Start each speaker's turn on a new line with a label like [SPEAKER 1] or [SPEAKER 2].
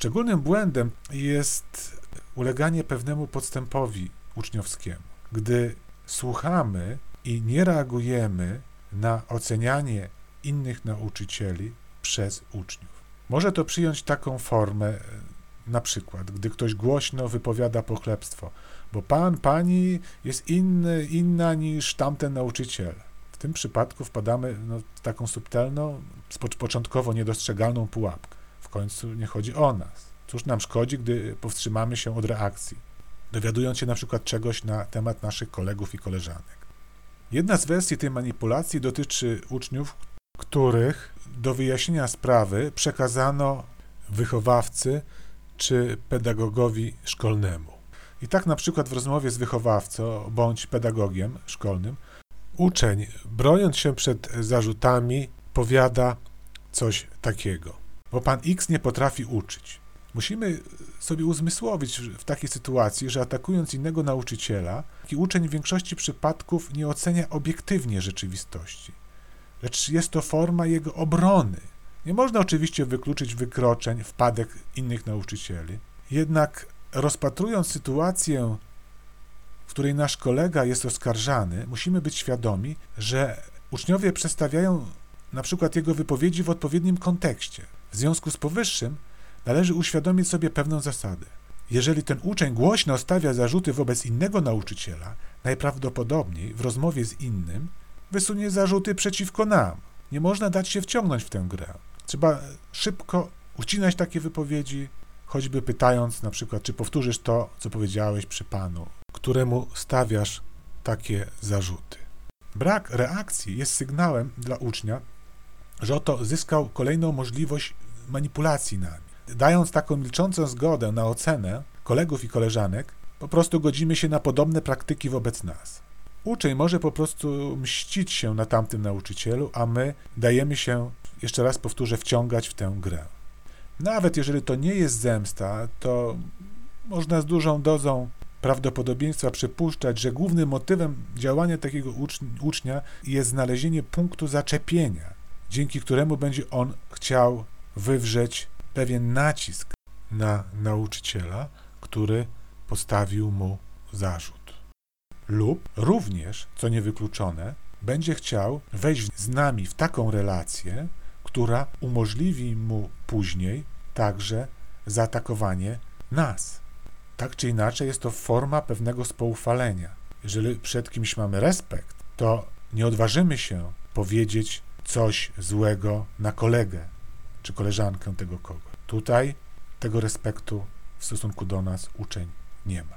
[SPEAKER 1] Szczególnym błędem jest uleganie pewnemu podstępowi uczniowskiemu. Gdy słuchamy i nie reagujemy na ocenianie innych nauczycieli przez uczniów. Może to przyjąć taką formę, e, na przykład, gdy ktoś głośno wypowiada pochlebstwo, bo pan, pani jest inny, inna niż tamten nauczyciel. W tym przypadku wpadamy no, w taką subtelną, początkowo niedostrzegalną pułapkę. Końcu nie chodzi o nas. Cóż nam szkodzi, gdy powstrzymamy się od reakcji, dowiadując się na przykład czegoś na temat naszych kolegów i koleżanek. Jedna z wersji tej manipulacji dotyczy uczniów, których do wyjaśnienia sprawy przekazano wychowawcy czy pedagogowi szkolnemu. I tak na przykład w rozmowie z wychowawcą bądź pedagogiem szkolnym uczeń, broniąc się przed zarzutami, powiada coś takiego. Bo pan X nie potrafi uczyć. Musimy sobie uzmysłowić w takiej sytuacji, że atakując innego nauczyciela, taki uczeń w większości przypadków nie ocenia obiektywnie rzeczywistości, lecz jest to forma jego obrony. Nie można oczywiście wykluczyć wykroczeń, wpadek innych nauczycieli, jednak rozpatrując sytuację, w której nasz kolega jest oskarżany, musimy być świadomi, że uczniowie przedstawiają na przykład jego wypowiedzi w odpowiednim kontekście. W związku z powyższym należy uświadomić sobie pewną zasadę. Jeżeli ten uczeń głośno stawia zarzuty wobec innego nauczyciela, najprawdopodobniej w rozmowie z innym wysunie zarzuty przeciwko nam. Nie można dać się wciągnąć w tę grę. Trzeba szybko ucinać takie wypowiedzi, choćby pytając na przykład, czy powtórzysz to, co powiedziałeś przy panu, któremu stawiasz takie zarzuty. Brak reakcji jest sygnałem dla ucznia, że oto zyskał kolejną możliwość manipulacji nami. Dając taką milczącą zgodę na ocenę kolegów i koleżanek, po prostu godzimy się na podobne praktyki wobec nas. Uczeń może po prostu mścić się na tamtym nauczycielu, a my dajemy się, jeszcze raz powtórzę, wciągać w tę grę. Nawet jeżeli to nie jest zemsta, to można z dużą dozą prawdopodobieństwa przypuszczać, że głównym motywem działania takiego ucznia jest znalezienie punktu zaczepienia, dzięki któremu będzie on chciał wywrzeć pewien nacisk na nauczyciela, który postawił mu zarzut. Lub również, co niewykluczone, będzie chciał wejść z nami w taką relację, która umożliwi mu później także zaatakowanie nas. Tak czy inaczej, jest to forma pewnego spoufalenia. Jeżeli przed kimś mamy respekt, to nie odważymy się powiedzieć coś złego na kolegę czy koleżankę tego kogo. Tutaj tego respektu w stosunku do nas uczeń nie ma.